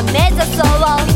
ま目指そう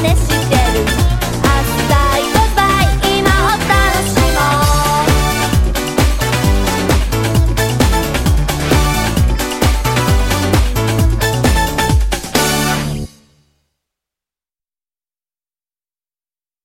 ね